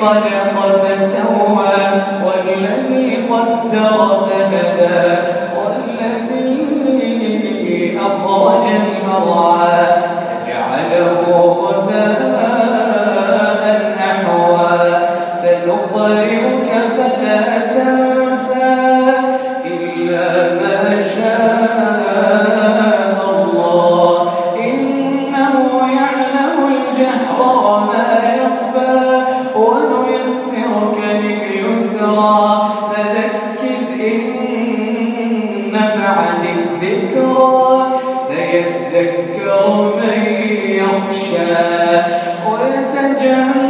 خلق فسوى والذي قدر فهدى سيذكر من يخشى ويتجنبها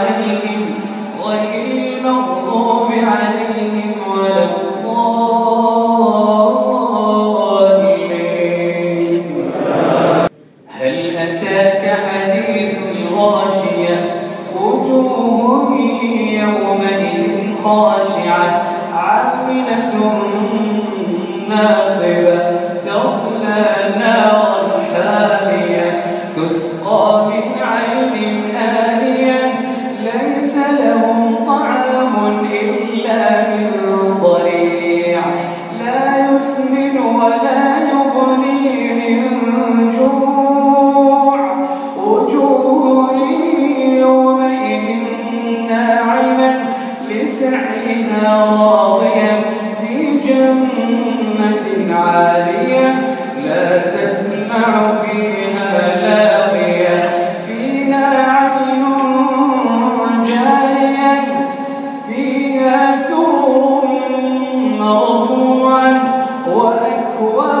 عاملة ناصبة تصلى نارا حامية تسقى من عين ليس لهم طعام إلا من ضريع. لا يسمن ولا يغني من جوع وجوه يومئذ ناعمة لسعيها عالية لا تسمع فيها لاغية. فيها عين جارية فيها مرفوعة وأكواب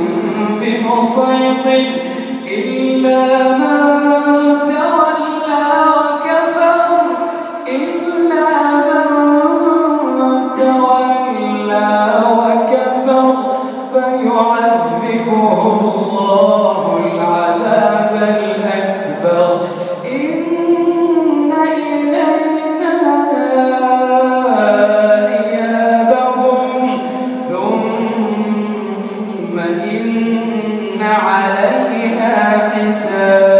بمسيطر إلا من حساب